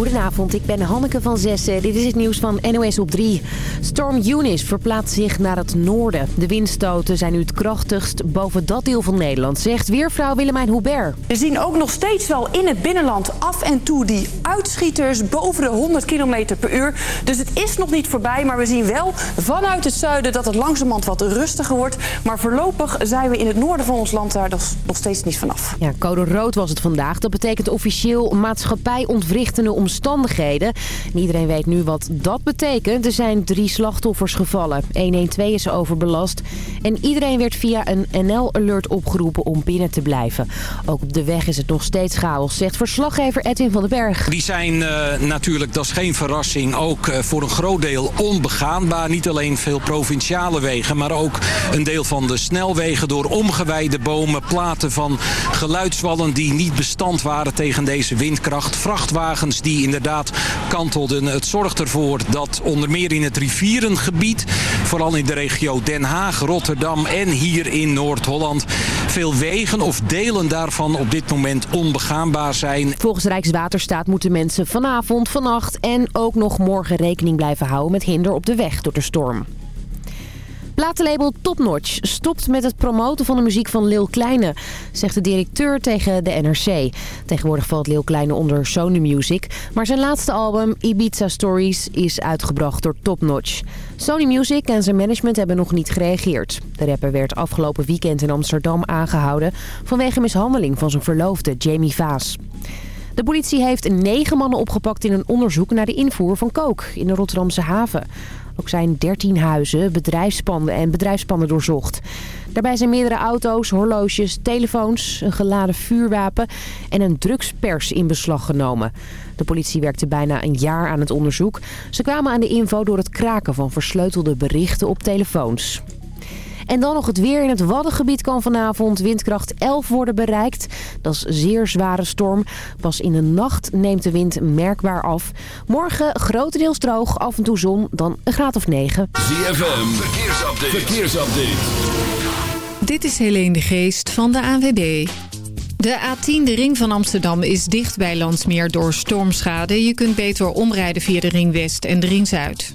Goedenavond, ik ben Hanneke van Zessen. Dit is het nieuws van NOS op 3. Storm Eunice verplaatst zich naar het noorden. De windstoten zijn nu het krachtigst boven dat deel van Nederland, zegt weervrouw Willemijn Hubert. We zien ook nog steeds wel in het binnenland af en toe die uitschieters boven de 100 km per uur. Dus het is nog niet voorbij, maar we zien wel vanuit het zuiden dat het langzamerhand wat rustiger wordt. Maar voorlopig zijn we in het noorden van ons land daar nog steeds niet vanaf. Ja, code rood was het vandaag. Dat betekent officieel maatschappijontwrichtende omstandigheden. En iedereen weet nu wat dat betekent. Er zijn drie slachtoffers gevallen. 112 is overbelast. En iedereen werd via een NL-alert opgeroepen om binnen te blijven. Ook op de weg is het nog steeds chaos, zegt verslaggever Edwin van den Berg. Die zijn uh, natuurlijk, dat is geen verrassing, ook uh, voor een groot deel onbegaanbaar. Niet alleen veel provinciale wegen, maar ook een deel van de snelwegen door omgewijde bomen, platen van geluidswallen die niet bestand waren tegen deze windkracht. Vrachtwagens die inderdaad kantelden. Het zorgt ervoor dat onder meer in het rivierengebied, vooral in de regio Den Haag, Rotterdam en hier in Noord-Holland, veel wegen of delen daarvan op dit moment onbegaanbaar zijn. Volgens Rijkswaterstaat moeten mensen vanavond, vannacht en ook nog morgen rekening blijven houden met hinder op de weg door de storm. Platenlabel Topnotch stopt met het promoten van de muziek van Lil Kleine, zegt de directeur tegen de NRC. Tegenwoordig valt Lil Kleine onder Sony Music, maar zijn laatste album Ibiza Stories is uitgebracht door Topnotch. Sony Music en zijn management hebben nog niet gereageerd. De rapper werd afgelopen weekend in Amsterdam aangehouden vanwege mishandeling van zijn verloofde Jamie Vaas. De politie heeft negen mannen opgepakt in een onderzoek naar de invoer van kook in de Rotterdamse haven. Ook zijn 13 huizen, bedrijfspanden en bedrijfspanden doorzocht. Daarbij zijn meerdere auto's, horloges, telefoons, een geladen vuurwapen en een drugspers in beslag genomen. De politie werkte bijna een jaar aan het onderzoek. Ze kwamen aan de info door het kraken van versleutelde berichten op telefoons. En dan nog het weer in het Waddengebied kan vanavond windkracht 11 worden bereikt. Dat is zeer zware storm. Pas in de nacht neemt de wind merkbaar af. Morgen grotendeels droog, af en toe zon, dan een graad of 9. ZFM, verkeersupdate. verkeersupdate. Dit is Helene de Geest van de ANWB. De A10, de ring van Amsterdam, is dicht bij Landsmeer door stormschade. Je kunt beter omrijden via de ring West en de ring Zuid.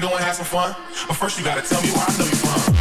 go and have some fun. But first you gotta tell me where I know you from.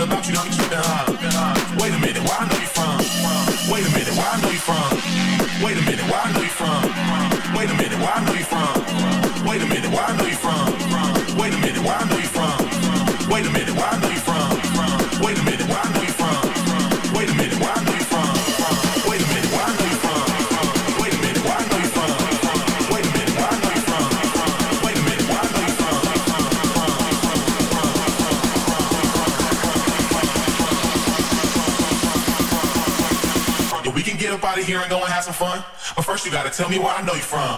about you, not you? Some fun. But first you gotta tell me where I know you from. Tell me where I know you from.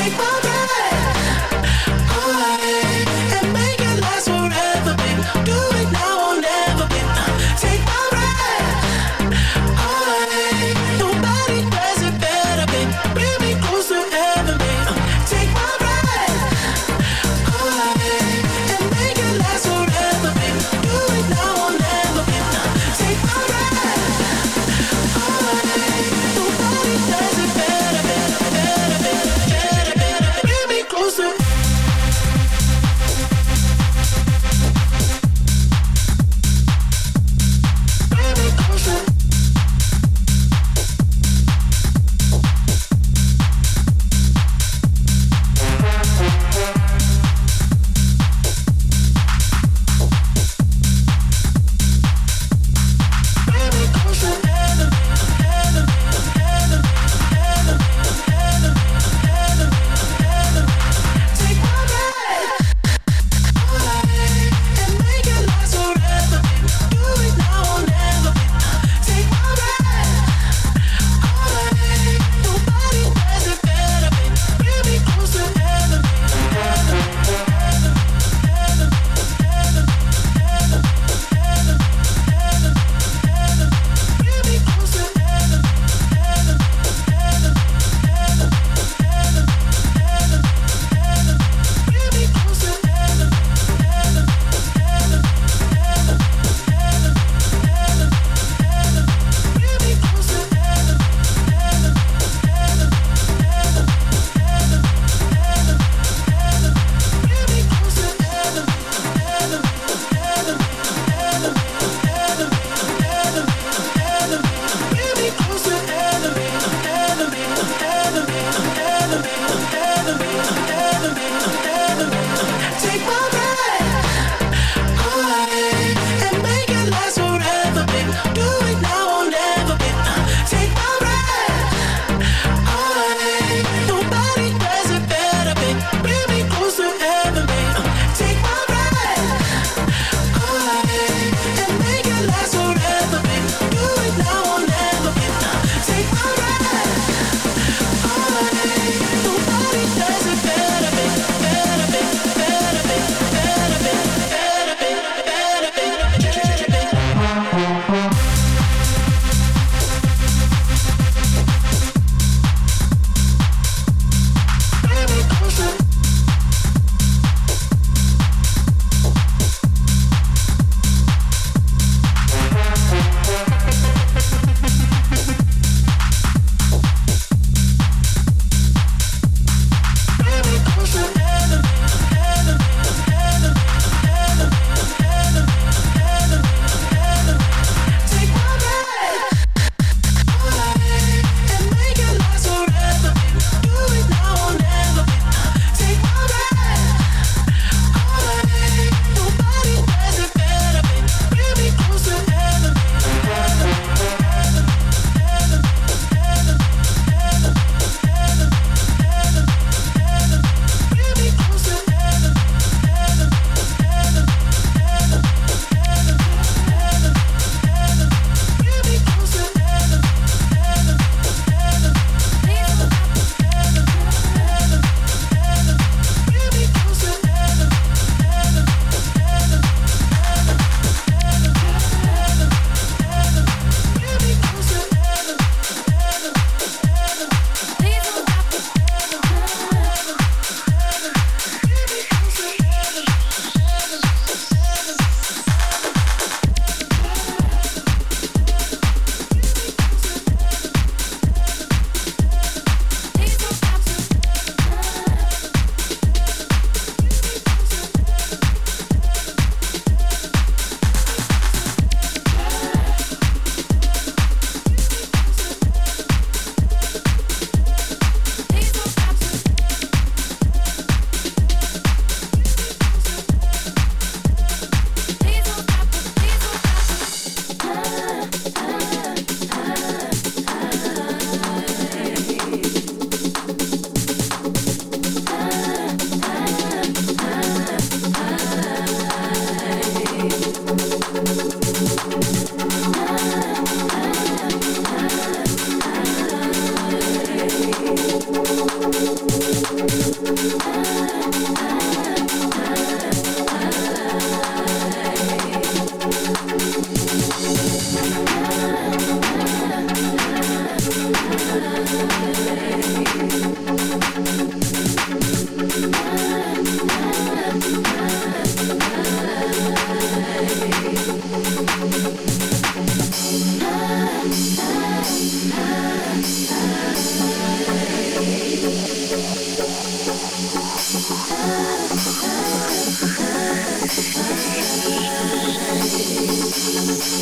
take my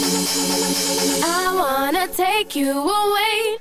I wanna take you away.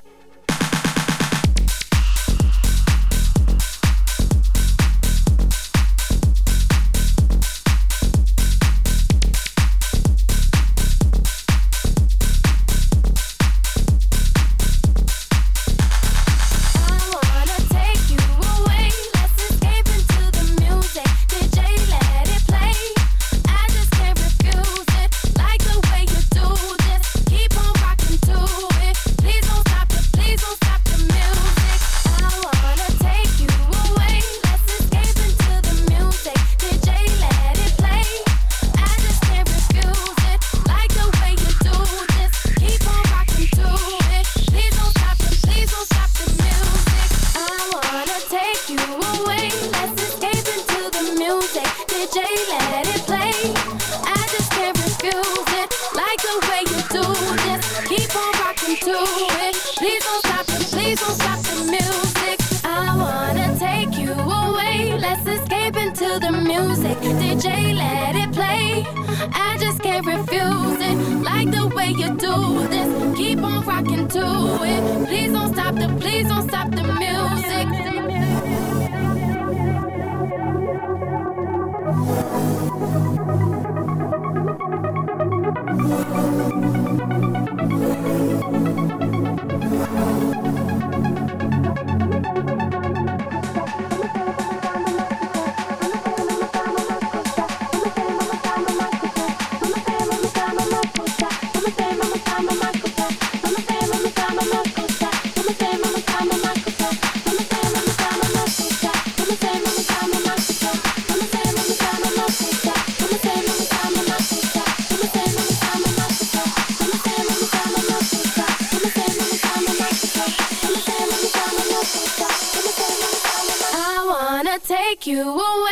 you away.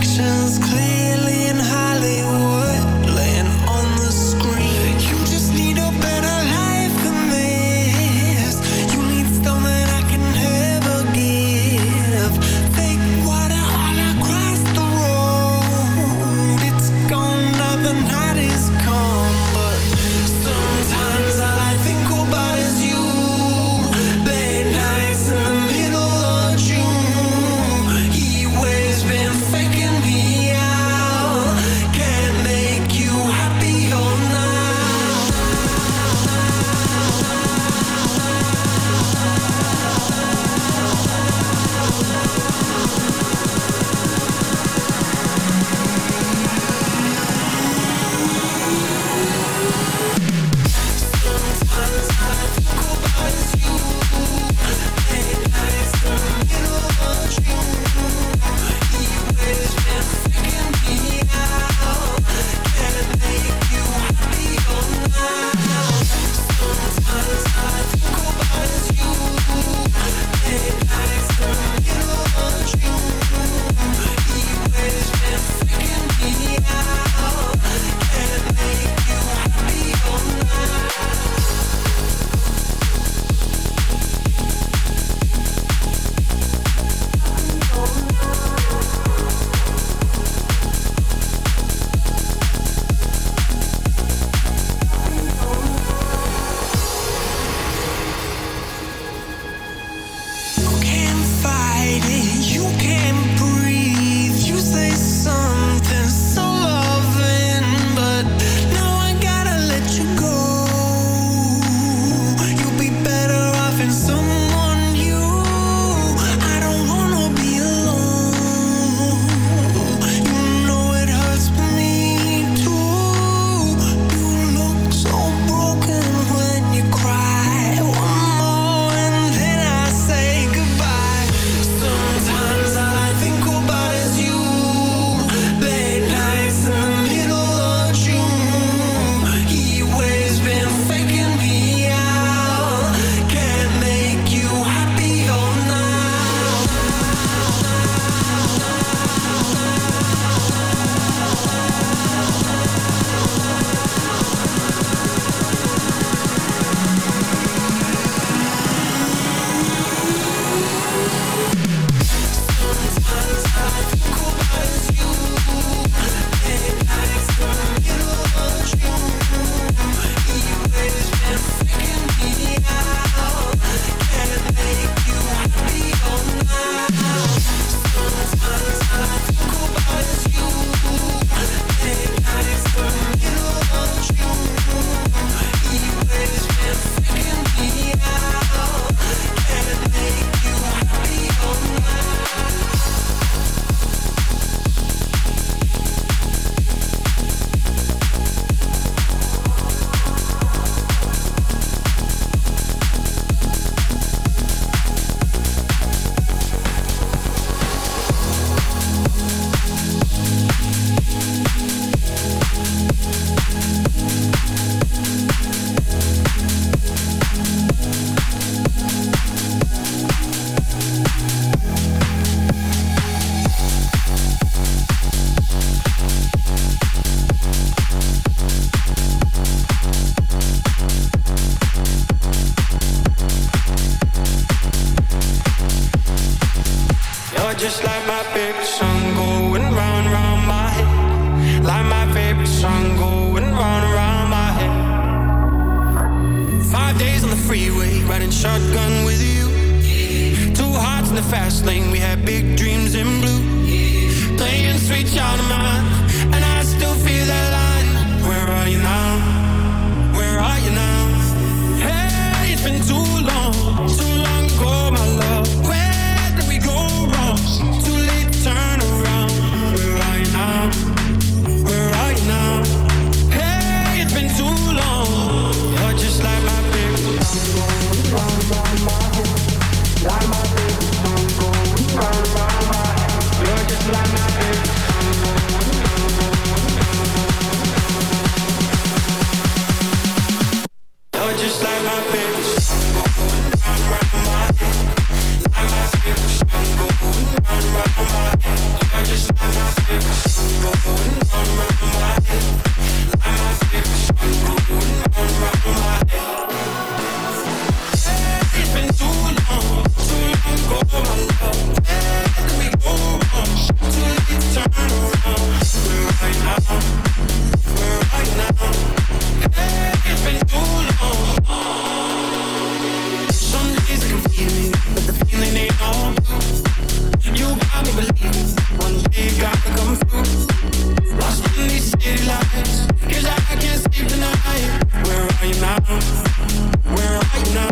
reflections clean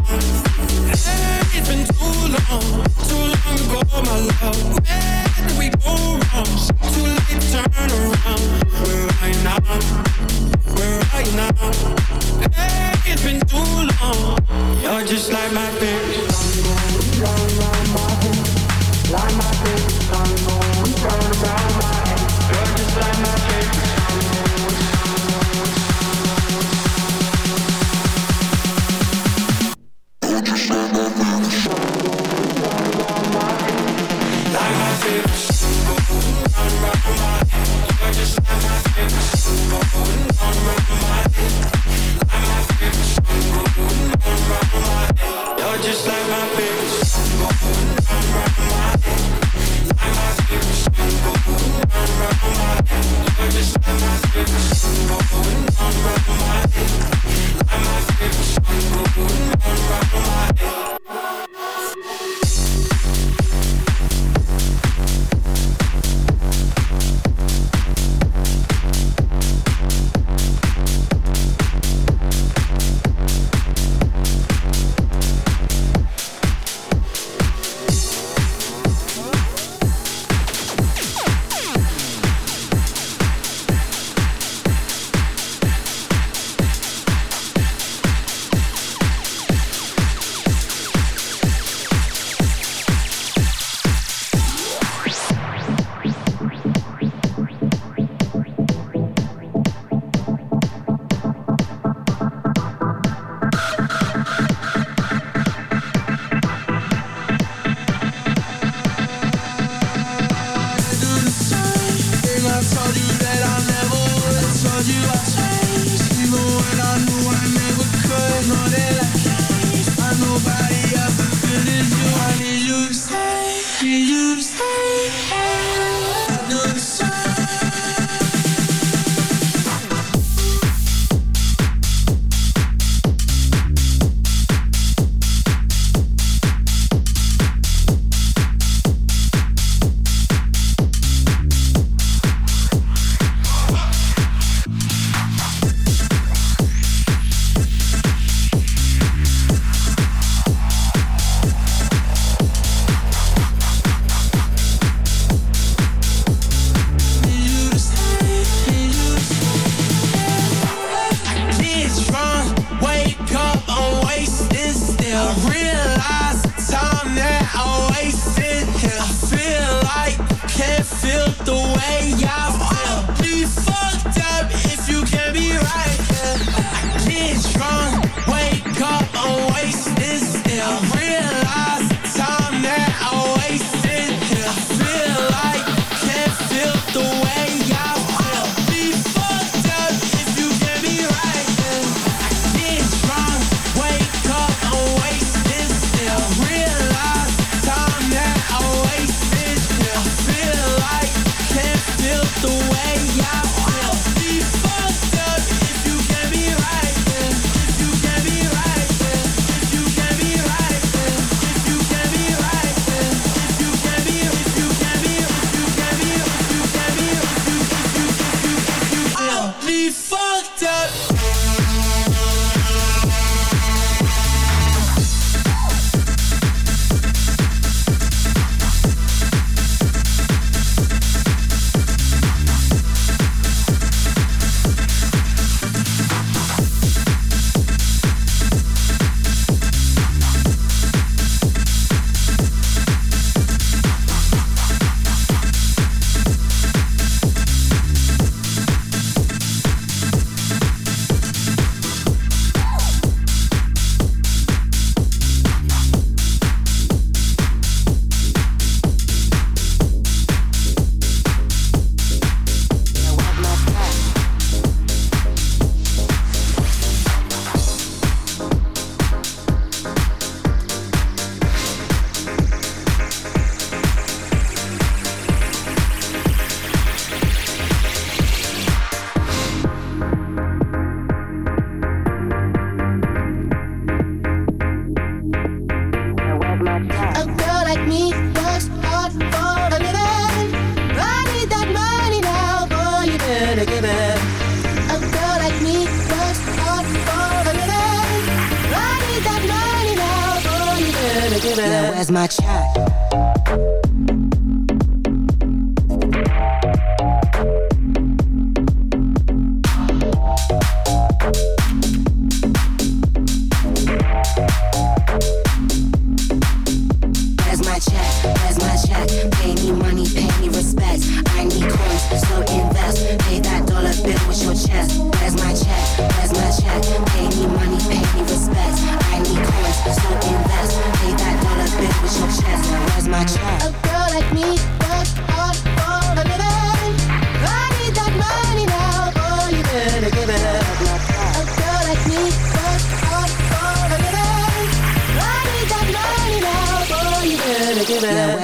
Hey, It's been too long.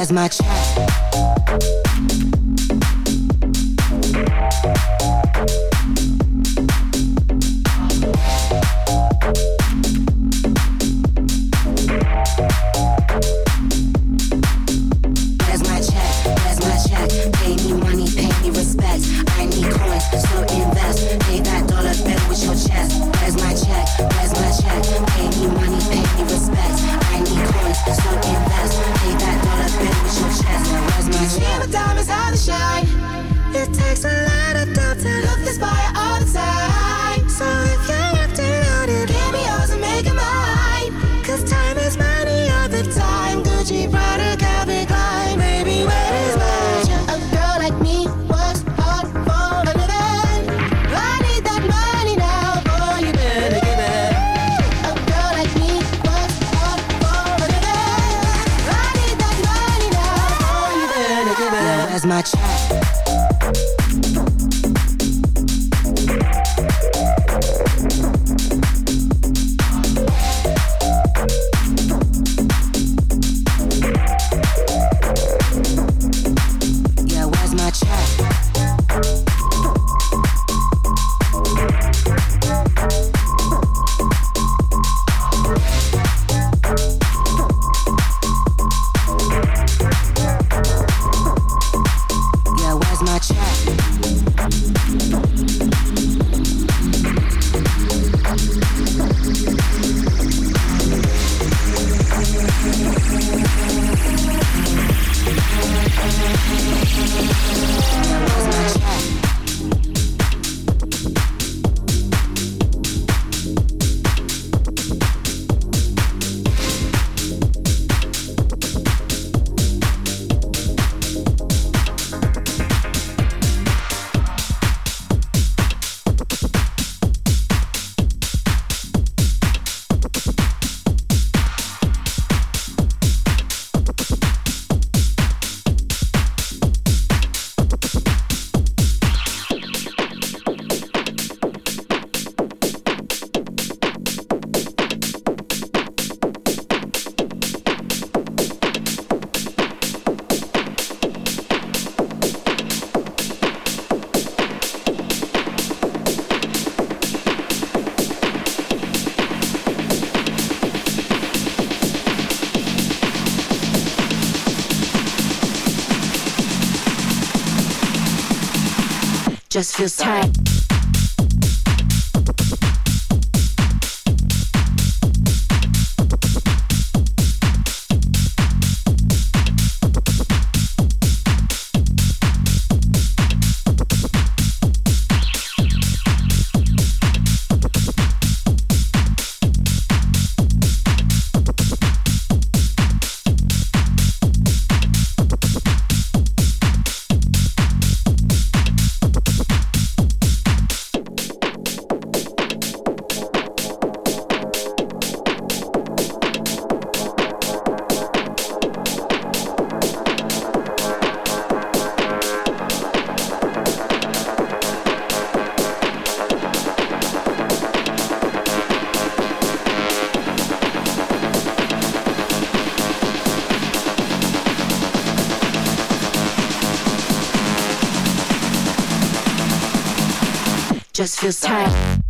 as my chest. Just feels tight. Just feels tight.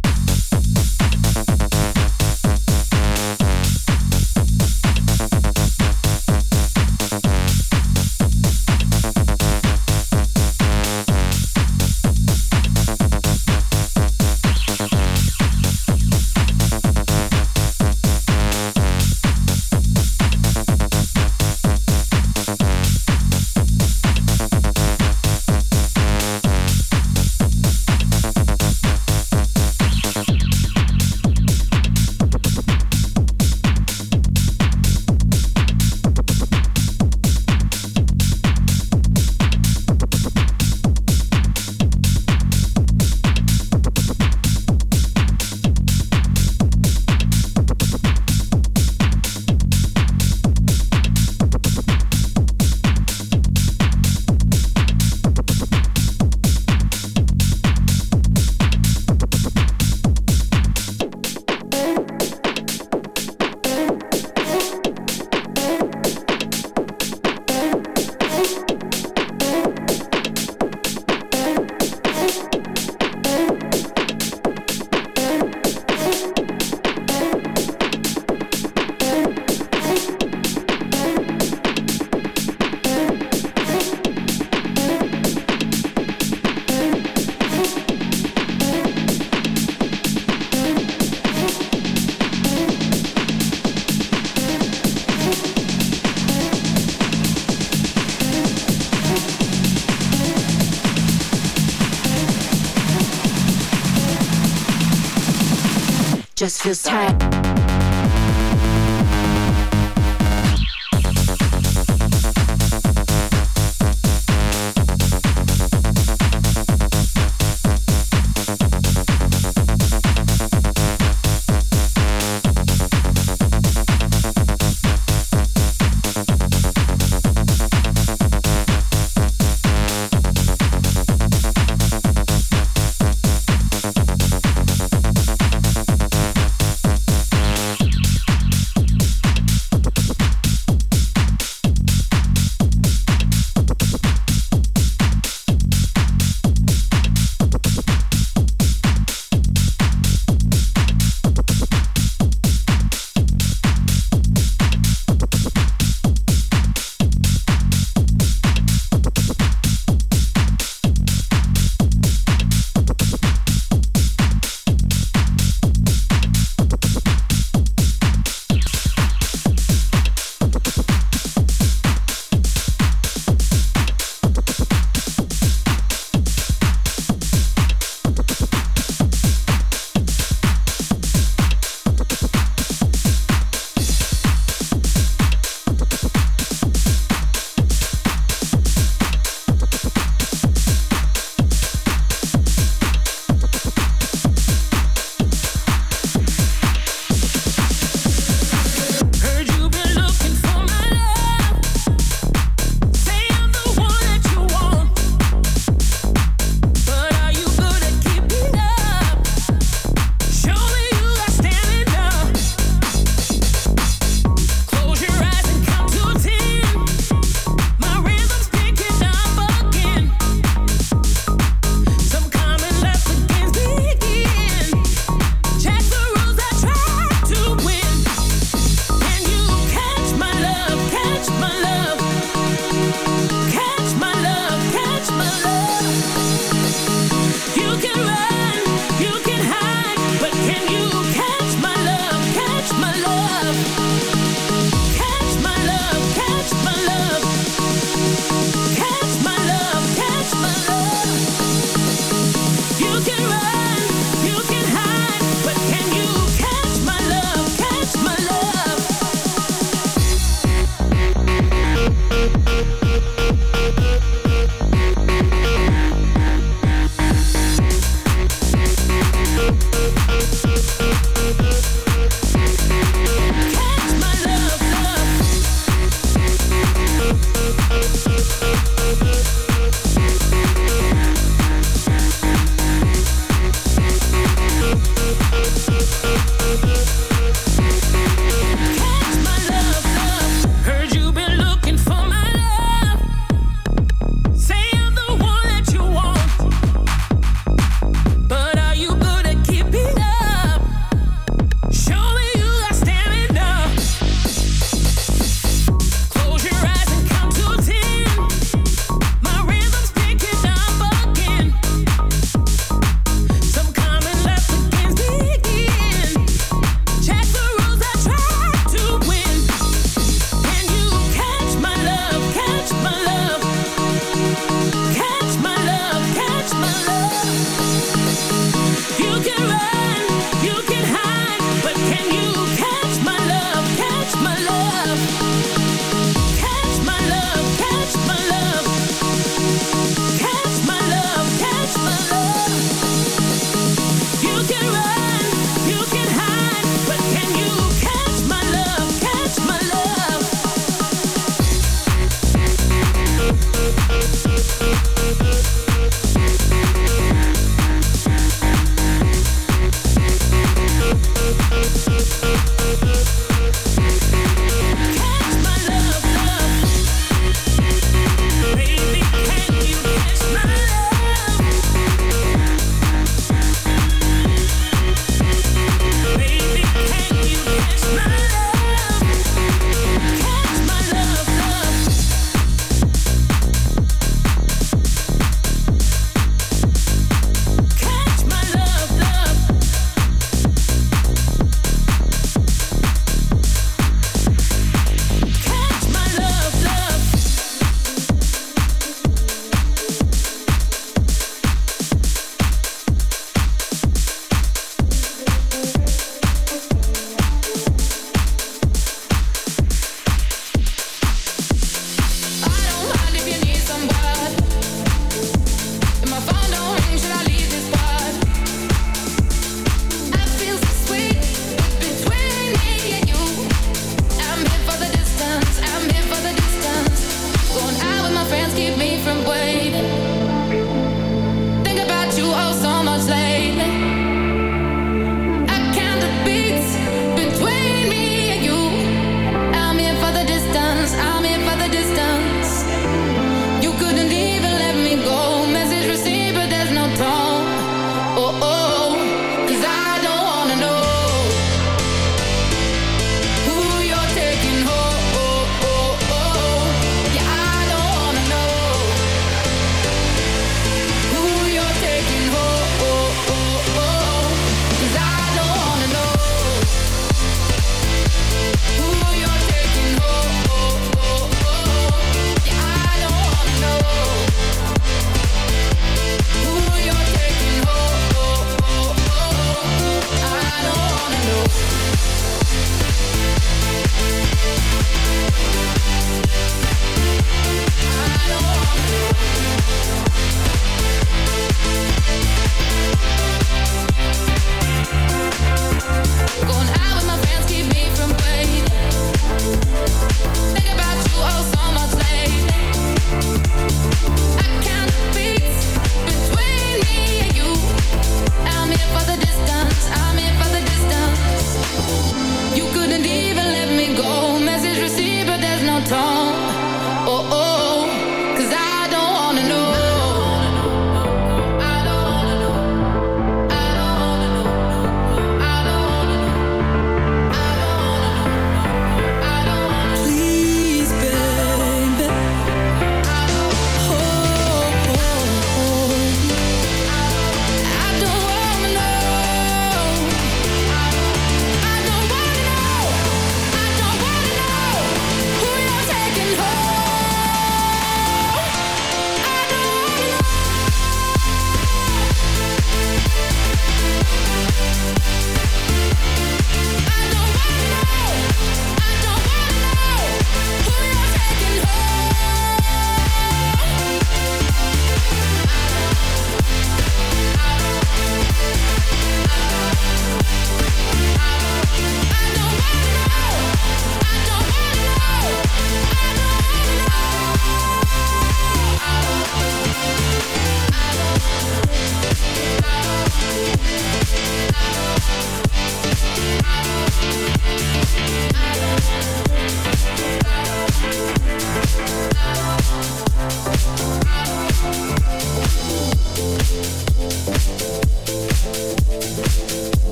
Just feels tight.